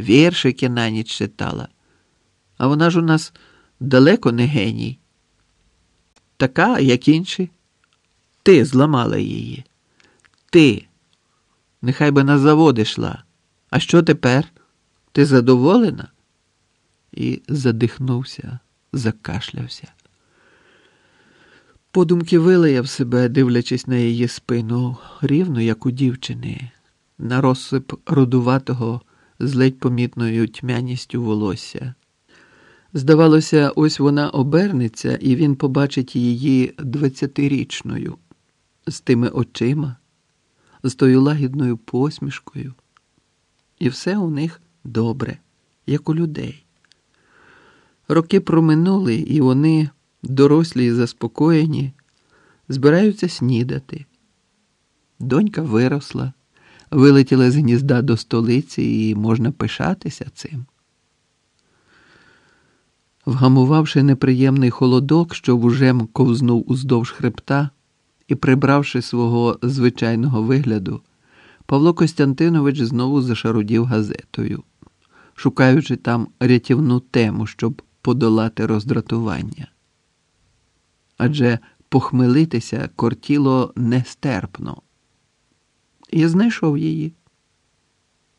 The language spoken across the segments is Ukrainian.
віршики на ніч читала. А вона ж у нас далеко не геній. Така, як інші. Ти зламала її. Ти. Нехай би на завод йшла. А що тепер? Ти задоволена? І задихнувся, закашлявся. Подумки вилаяв себе, дивлячись на її спину, рівно, як у дівчини, на розсип рудуватого з ледь помітною тьмяністю волосся. Здавалося, ось вона обернеться, і він побачить її двадцятирічною, з тими очима, з тою лагідною посмішкою. І все у них добре, як у людей. Роки проминули, і вони, дорослі і заспокоєні, збираються снідати. Донька виросла, вилетіла з гнізда до столиці, і можна пишатися цим. Вгамувавши неприємний холодок, що вужем ковзнув уздовж хребта, і прибравши свого звичайного вигляду, Павло Костянтинович знову зашарудів газетою, шукаючи там рятівну тему, щоб подолати роздратування. Адже похмелитися кортіло нестерпно. І знайшов її.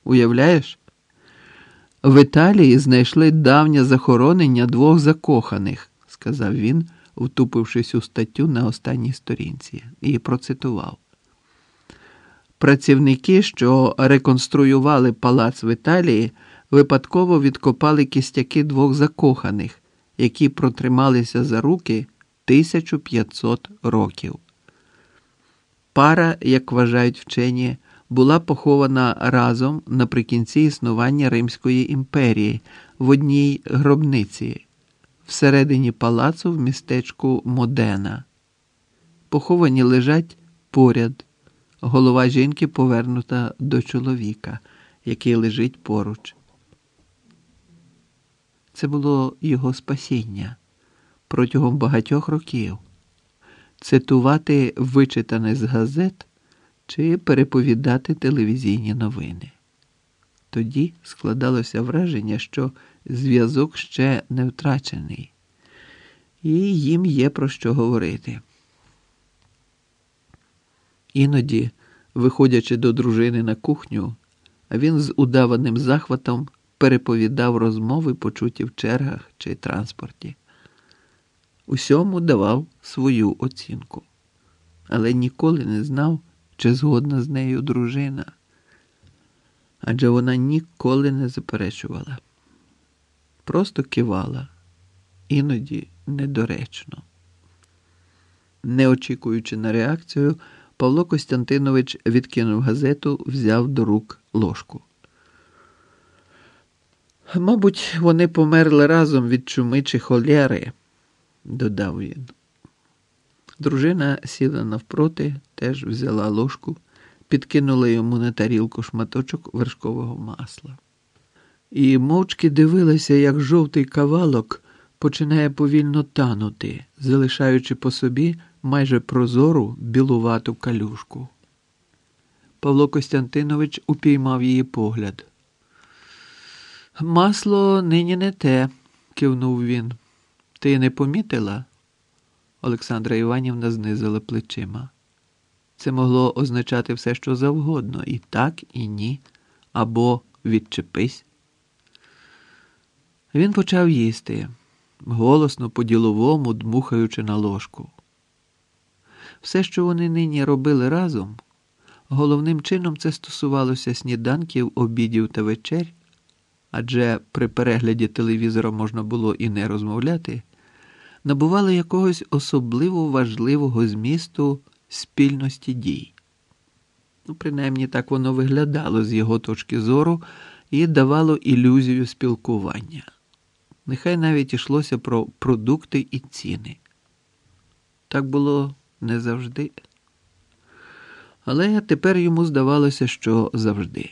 Уявляєш? В Італії знайшли давнє захоронення двох закоханих, сказав він, втупившись у статтю на останній сторінці, і процитував. Працівники, що реконструювали палац в Італії, випадково відкопали кістяки двох закоханих, які протрималися за руки 1500 років. Пара, як вважають вчені, була похована разом наприкінці існування Римської імперії в одній гробниці всередині палацу в містечку Модена. Поховані лежать поряд. Голова жінки повернута до чоловіка, який лежить поруч. Це було його спасіння протягом багатьох років. Цитувати вичитане з газет чи переповідати телевізійні новини. Тоді складалося враження, що зв'язок ще не втрачений, і їм є про що говорити. Іноді, виходячи до дружини на кухню, він з удаваним захватом переповідав розмови, почуті в чергах чи транспорті. Усьому давав свою оцінку, але ніколи не знав, чи згодна з нею дружина, адже вона ніколи не заперечувала, просто кивала, іноді недоречно. Не очікуючи на реакцію, Павло Костянтинович відкинув газету, взяв до рук ложку. Мабуть, вони померли разом від чуми чи холєри, додав він. Дружина сіла навпроти, теж взяла ложку, підкинула йому на тарілку шматочок вершкового масла. І мовчки дивилася, як жовтий кавалок починає повільно танути, залишаючи по собі майже прозору білувату калюшку. Павло Костянтинович упіймав її погляд. Масло нині не те, кивнув він. Ти не помітила? Олександра Іванівна знизила плечима. Це могло означати все, що завгодно, і так, і ні, або відчепись. Він почав їсти, голосно по-діловому дмухаючи на ложку. Все, що вони нині робили разом, головним чином це стосувалося сніданків, обідів та вечер, адже при перегляді телевізора можна було і не розмовляти, набували якогось особливо важливого змісту спільності дій. Ну, принаймні так воно виглядало з його точки зору і давало ілюзію спілкування. Нехай навіть йшлося про продукти і ціни. Так було не завжди. Але тепер йому здавалося, що завжди.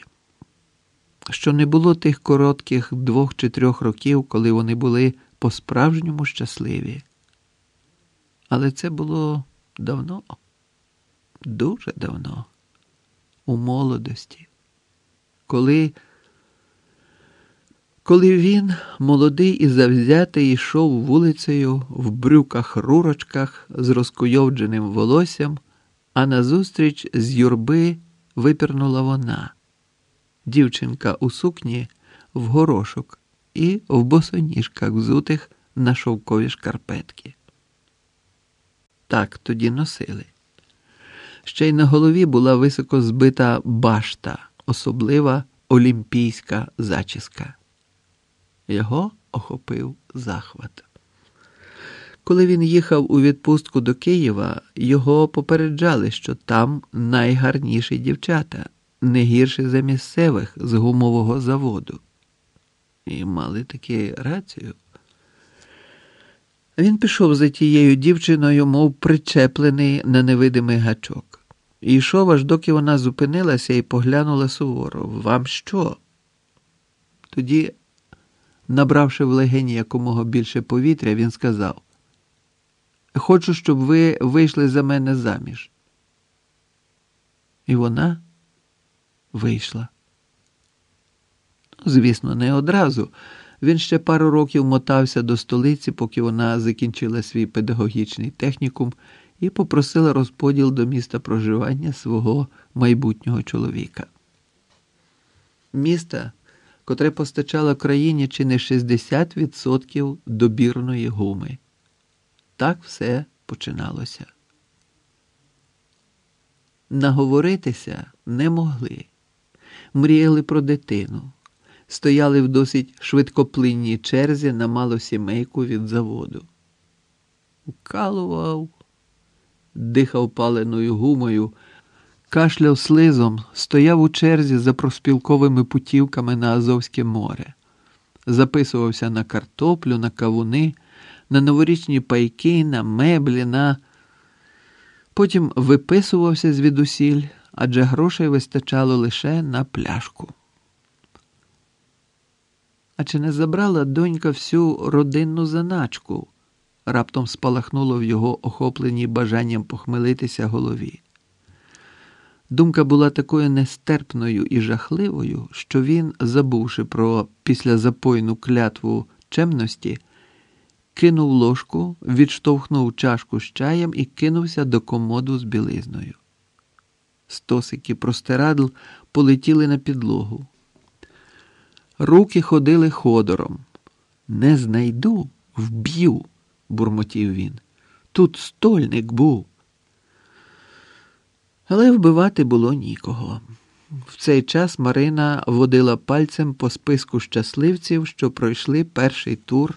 Що не було тих коротких двох чи трьох років, коли вони були по-справжньому щасливі. Але це було давно, дуже давно, у молодості, коли Коли він, молодий і завзятий, йшов вулицею в брюках рурочках з розкуйовдженим волоссям, а назустріч з юрби випірнула вона, дівчинка у сукні в горошок і в босоніжках, взутих на шовкові шкарпетки. Так тоді носили. Ще й на голові була високо збита башта, особлива олімпійська зачіска. Його охопив захват. Коли він їхав у відпустку до Києва, його попереджали, що там найгарніші дівчата, не гірші за місцевих з гумового заводу. І мали таки рацію. Він пішов за тією дівчиною, мов причеплений на невидимий гачок. І йшов, аж доки вона зупинилася і поглянула суворо. Вам що? Тоді, набравши в легені якомога більше повітря, він сказав: Хочу, щоб ви вийшли за мене заміж. І вона вийшла. Звісно, не одразу. Він ще пару років мотався до столиці, поки вона закінчила свій педагогічний технікум і попросила розподіл до міста проживання свого майбутнього чоловіка. Міста, котре постачало країні чи не 60% добірної гуми. Так все починалося. Наговоритися не могли. Мріяли про дитину стояли в досить швидкоплинній черзі на малосімейку від заводу. Укалував, дихав паленою гумою, кашляв слизом, стояв у черзі за проспілковими путівками на Азовське море, записувався на картоплю, на кавуни, на новорічні пайки, на меблі, на. Потім виписувався звідусіль, адже грошей вистачало лише на пляшку. А чи не забрала донька всю родинну заначку? Раптом спалахнуло в його охопленій бажанням похмелитися голові. Думка була такою нестерпною і жахливою, що він, забувши про післязапойну клятву чемності, кинув ложку, відштовхнув чашку з чаєм і кинувся до комоду з білизною. Стосики простирадл полетіли на підлогу. Руки ходили ходором. Не знайду, вб'ю, бурмотів він. Тут стольник був. Але вбивати було нікого. В цей час Марина водила пальцем по списку щасливців, що пройшли перший тур